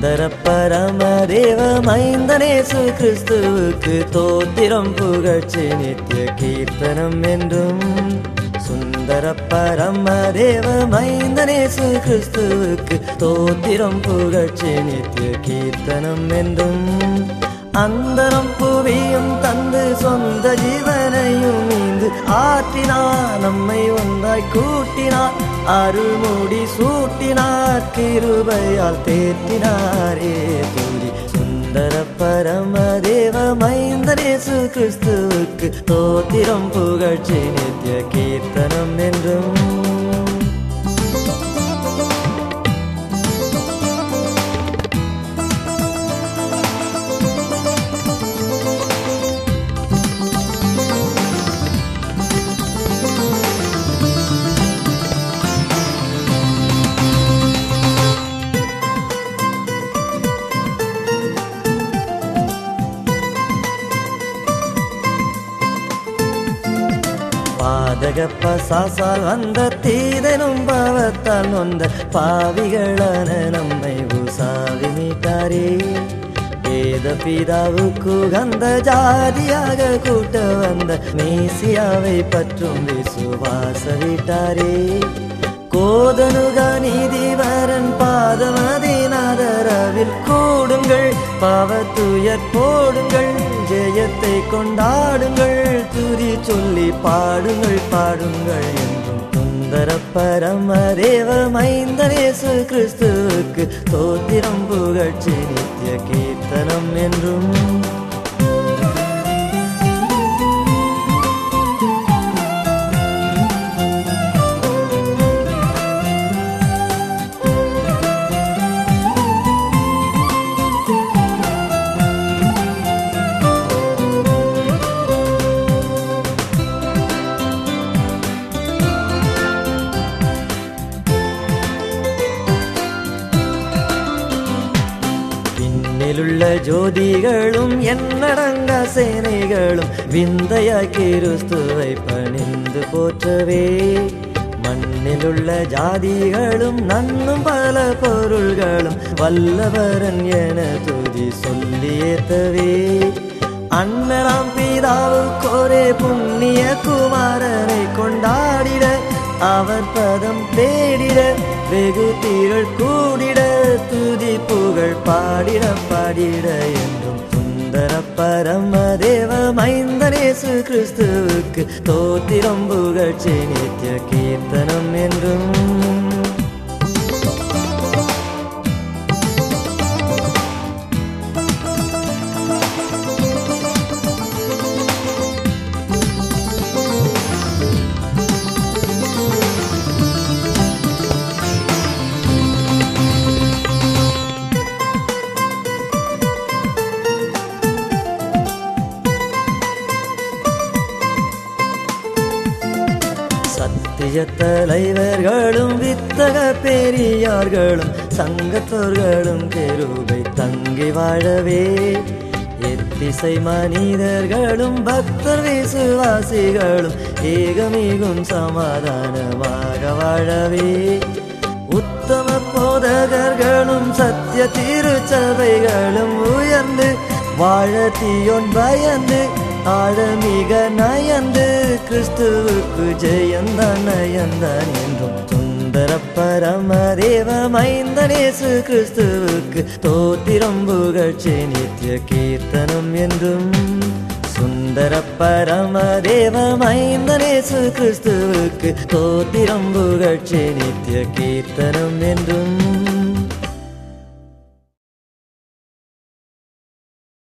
தேவ மைந்தனேசு கிறிஸ்துவுக்கு தோத்திரம் புகழ்ச்சி நித்திய கீர்த்தனம் என்றும். சுந்தர பரம தேவ மைந்தனேசு கிறிஸ்துவுக்கு தோத்திரம் புகழ்ச்சி நித்திய கீர்த்தனம் என்றும். அந்தரம் புவியும் தந்து சொந்த ஜீவனையும் மீந்து ஆற்றினார் நம்மை ஒன்றாய் கூட்டினார் அருள்மூடி சூட்டினார் கிருபையால் தேற்றினாரே தூரி சுந்தர பரம தேவ மைந்தரேசு கிறிஸ்துவுக்கு தோத்திரம் புகழ்ச்சி நித்திய கீர்த்தனம் என்றும் பாதக சாசால் வந்த தீதனும் பாவத்தால் நொந்த பாவிகளான நம்மை உசாவி மீட்டாரே. வேத பிதாவுக்கு கந்த ஜாதியாக கூட்ட வந்த மேசியாவை பற்றும் விசுவாச விட்டாரே கோதனுக நீதிவரன் பாதமதினாதரவில் கூடுங்கள் பாவத்துயர் போடுங்கள் ஜெயத்தை கொண்டாடுங்கள் துதி சொல்லி பாடுங்கள் பாடுங்கள் என்றும் சுந்தர பரம தேவ மைந்தனேசு கிறிஸ்துவுக்கு தோத்திரம் புகழ்ச்சி நித்திய கீர்த்தனம் என்றும் விண்ணிலுள்ள ஜோதிகளும் என்னடங்க சேனைகளும் விந்தைய கிறிஸ்துவை பணிந்து போற்றவே. மண்ணிலுள்ள ஜாதிகளும் நன்னும் பல பொருள்களும் வல்லவரன் என துதி சொல்லி ஏத்தவே. அண்ணனாம் பிதாவுக்கோரே புண்ணிய குமாரனை கொண்டாடிட அவர் பதம் தேடிட வெகு தீரள் கூடிட துதி புகழ் பாடிட பாடிட என்றும் சுந்தர பரம தேவ மைந்தனேசு கிறிஸ்துவுக்கு தோத்திரம் புகழ்ச்சி நித்திய கீர்த்தனம் என்றும் சத்திய தலைவர்களும் வித்தக பெரியார்களும் சங்கத்தோர்களும் கெருவை தங்கி வாழவே. எத்திசை மனிதர்களும் பக்தர் விசுவாசிகளும் ஏகமிகும் சமாதானமாக வாழவே. உத்தம போதகர்களும் சத்திய திருச்சபைகளும் உயர்ந்து வாழ தீயோன் பயந்து ஆழமிக நயந்து. கிறிஸ்துவுக்கு ஜெயந்தான் நயந்தான் என்றும் சுந்தர பரம மைந்தனேசு கிறிஸ்துவுக்கு தோத்திரம் புகழ்ச்சி நித்திய கீர்த்தனம் என்றும் சுந்தர பரம மைந்தனேசு கிறிஸ்துவுக்கு தோத்திரம் புகழ்ச்சி நித்திய கீர்த்தனம் என்றும்